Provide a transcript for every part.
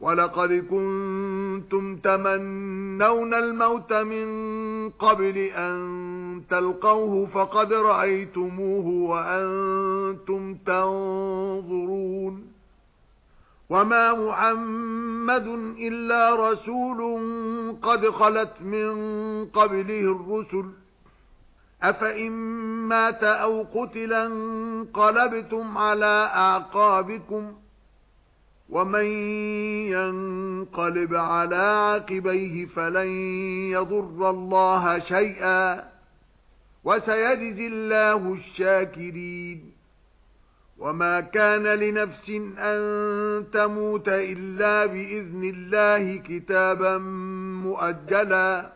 وَلَقَدْ كُنتُمْ تَمَنَّوْنَ الْمَوْتَ مِنْ قَبْلِ أَنْ تَلْقَوْهُ فَقَدْ رَأَيْتُمُوهُ وَأَنْتُمْ تَنظُرُونَ وَمَا مُحَمَّدٌ إِلَّا رَسُولٌ قَدْ خَلَتْ مِنْ قَبْلِهِ الرُّسُلُ أَفَإِن مَّاتَ أَوْ قُتِلَ انقَلَبْتُمْ عَلَى أَعْقَابِكُمْ وَمَن يَنقَلِبْ عَلَى عَقِبَيْهِ فَلَن يَضُرَّ اللَّهَ شَيْئًا وَسَيَجْزِي اللَّهُ الشَّاكِرِينَ. وَمَا كَانَ لِنَفْسٍ أَن تَمُوتَ إِلَّا بِإِذْنِ اللَّهِ كِتَابًا مُؤَجَّلًا.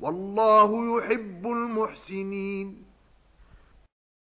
وَاللَّهُ يُحِبُّ الْمُحْسِنِينَ